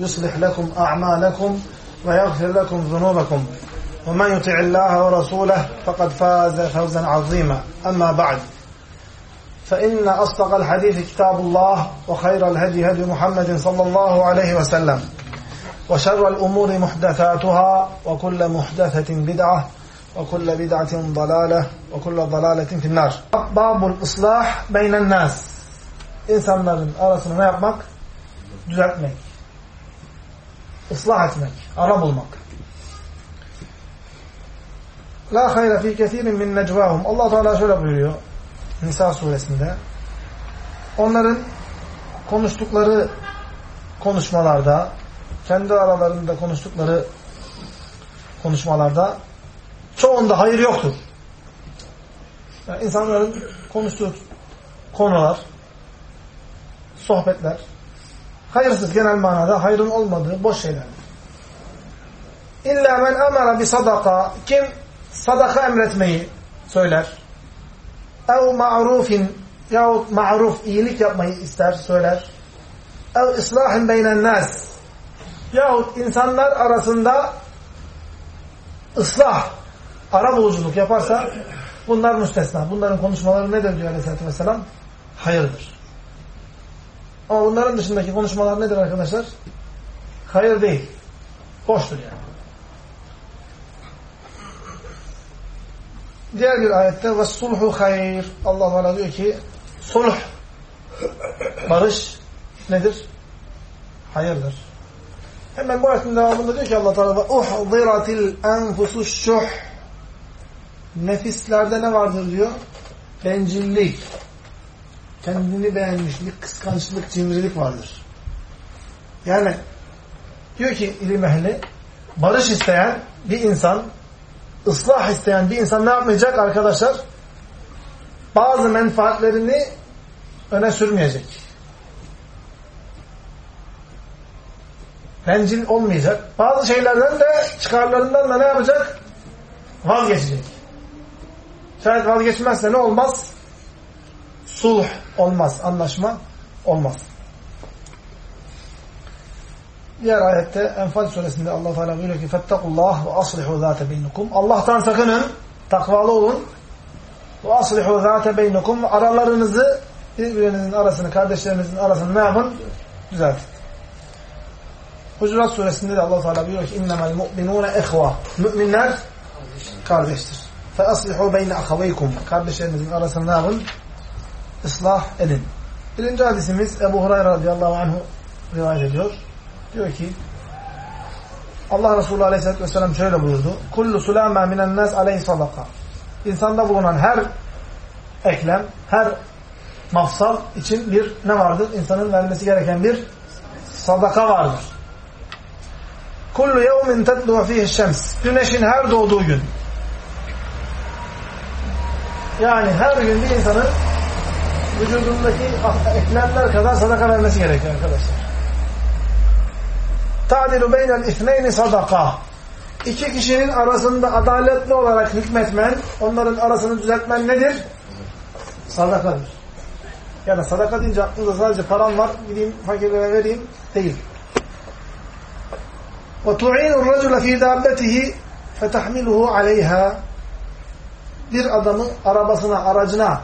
يصلح لكم أعمالكم ويغفر لكم ذنوبكم. ومن يطع الله ورسوله فقد فاز فوزا عظيما. أما بعد فإن أصدق الحديث كتاب الله وخير الهدي هدي محمد صلى الله عليه وسلم وشر الأمور محدثاتها وكل محدثة بدعة وكل بدعة ضلالة وكل ضلالة في النار. باب الإصلاح بين الناس. insanların arasını ne yapmak? Düzeltmek. Islah etmek. Ara bulmak. La hayra fi kethirin min necvahum. Allah Teala şöyle buyuruyor Nisa suresinde. Onların konuştukları konuşmalarda, kendi aralarında konuştukları konuşmalarda çoğunda hayır yoktur. Yani insanların konuştuğu konular, sohbetler, hayırsız genel manada hayrın olmadığı boş şeylerdir. İlla men emara bi sadaka kim sadaka emretmeyi söyler. Ev ma'rufin yahut ma'ruf iyilik yapmayı ister, söyler. Ev islahin beynen nas yahut insanlar arasında ıslah, ara buluculuk yaparsa bunlar müstesna. Bunların konuşmaları nedir diyor Aleyhisselatü Vesselam? Hayırdır. Ama bunların dışındaki konuşmalar nedir arkadaşlar? Hayır değil. Boştur yani. Diğer bir ayette ve sulhu hayır. Allah Teala diyor ki sulh barış nedir? Hayırdır. Hemen bu ayetin devamında diyor ki Allah Teala ve uhdiratil enfusuş şuh nefislerde ne vardır diyor? Bencillik, kendini beğenmişlik, kıskançlık, cimrilik vardır. Yani diyor ki ilim ehli barış isteyen bir insan ıslah isteyen bir insan ne yapmayacak arkadaşlar? Bazı menfaatlerini öne sürmeyecek. Bencil olmayacak. Bazı şeylerden de çıkarlarından da ne yapacak? Vazgeçecek. Şayet vazgeçmezse ne olmaz? Sulh olmaz, anlaşma olmaz. Diğer ayette Enfal suresinde Allah Teala buyuruyor ki "Fettakullah ve aslihu zate beynukum." Allah'tan sakının, takvalı olun. Ve aslihu zate beynukum. Aralarınızı birbirinizin arasını, kardeşlerinizin arasını ne yapın? Düzeltin. Hucurat suresinde de Allah Teala buyuruyor ki "İnnemel mu'minune ihva." Müminler kardeştir. Fe aslihu beyne ahaveykum. Kardeşlerinizin arasını ne yapın? Islah edin. Birinci hadisimiz Ebu Hurayra radıyallahu anhu rivayet ediyor. Diyor ki Allah Resulü aleyhissalatü vesselam şöyle buyurdu. Kullu sulâmâ minen nâs aleyhi sadaka. İnsanda bulunan her eklem, her mafsal için bir ne vardır? İnsanın vermesi gereken bir sadaka vardır. Kullu yevmin tetluva fihi şems. Güneşin her doğduğu gün. Yani her gün bir insanın vücudundaki eklemler kadar sadaka vermesi gerekiyor arkadaşlar. Ta'dilu beynel isneyni sadaka. İki kişinin arasında adaletli olarak hükmetmen, onların arasını düzeltmen nedir? Sadakadır. Yani sadaka deyince aklınızda sadece param var, gideyim fakirlere vereyim, değil. وَتُعِينُ الرَّجُلَ ف۪ي دَابَّتِهِ فَتَحْمِلُهُ عَلَيْهَا Bir adamı arabasına, aracına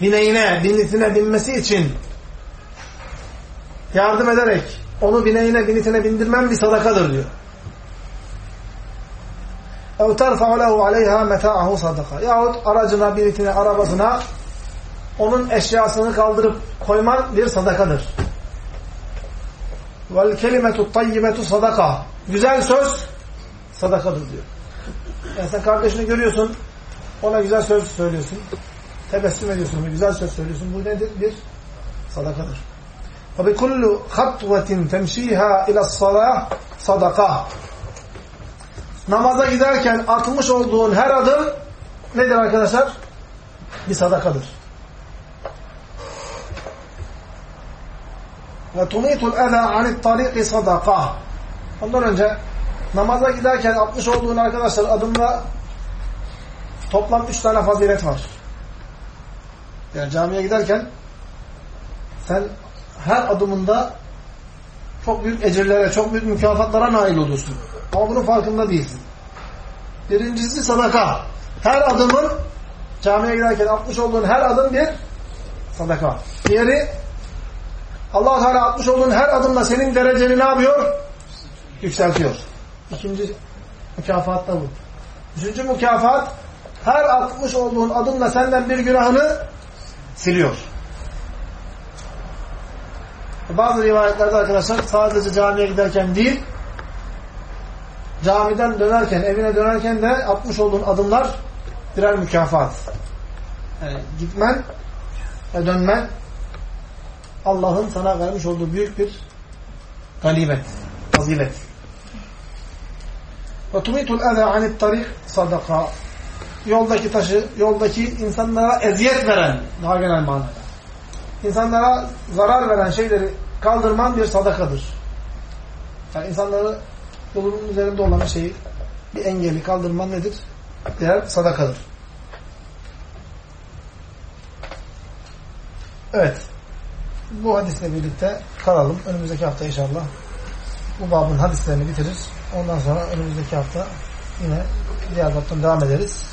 bineğine, binitine binmesi için yardım ederek onu bineğine, binitine bindirmem bir sadakadır diyor. اَوْ تَرْفَعُ لَهُ عَلَيْهَا مَتَاعَهُ sadaka. Yahut aracına, binitine, arabasına onun eşyasını kaldırıp koyman bir sadakadır. وَالْكَلِمَةُ الطَّيِّبَةُ sadaka. Güzel söz sadakadır diyor. Yani sen kardeşini görüyorsun, ona güzel söz söylüyorsun, tebessüm ediyorsun, bir güzel söz söylüyorsun. Bu nedir? Bir sadakadır. وَبِكُلُّ خَطْوَةٍ تَمْشِيهَا اِلَى الصَّلَاةِ sadaka. Namaza giderken atmış olduğun her adım nedir arkadaşlar? Bir sadakadır. Ve tumitul eza anit tariki sadaka. Ondan önce namaza giderken atmış olduğun arkadaşlar adımda toplam üç tane fazilet var. Yani camiye giderken sen her adımında çok büyük ecirlere, çok büyük mükafatlara nail olursun. Ama bunun farkında değilsin. Birincisi sadaka. Her adımın camiye giderken atmış olduğun her adım bir sadaka. Diğeri allah Teala atmış olduğun her adımla senin dereceni ne yapıyor? Yükseltiyor. İkinci mükafat da bu. Üçüncü mükafat her atmış olduğun adımla senden bir günahını siliyor. Bazı rivayetlerde arkadaşlar sadece camiye giderken değil, camiden dönerken, evine dönerken de atmış olduğun adımlar birer mükafat. Yani gitmen ve dönmen Allah'ın sana vermiş olduğu büyük bir ganimet, fazilet. Tumitul eza anit tarik sadaka. Yoldaki taşı, yoldaki insanlara eziyet veren, daha genel manada. İnsanlara zarar veren şeyleri kaldırman bir sadakadır. Yani insanları yolun üzerinde olan şeyi, bir engeli kaldırman nedir? Diğer sadakadır. Evet. Bu hadisle birlikte kalalım. Önümüzdeki hafta inşallah bu babın hadislerini bitirir. Ondan sonra önümüzdeki hafta yine diğer babtan devam ederiz.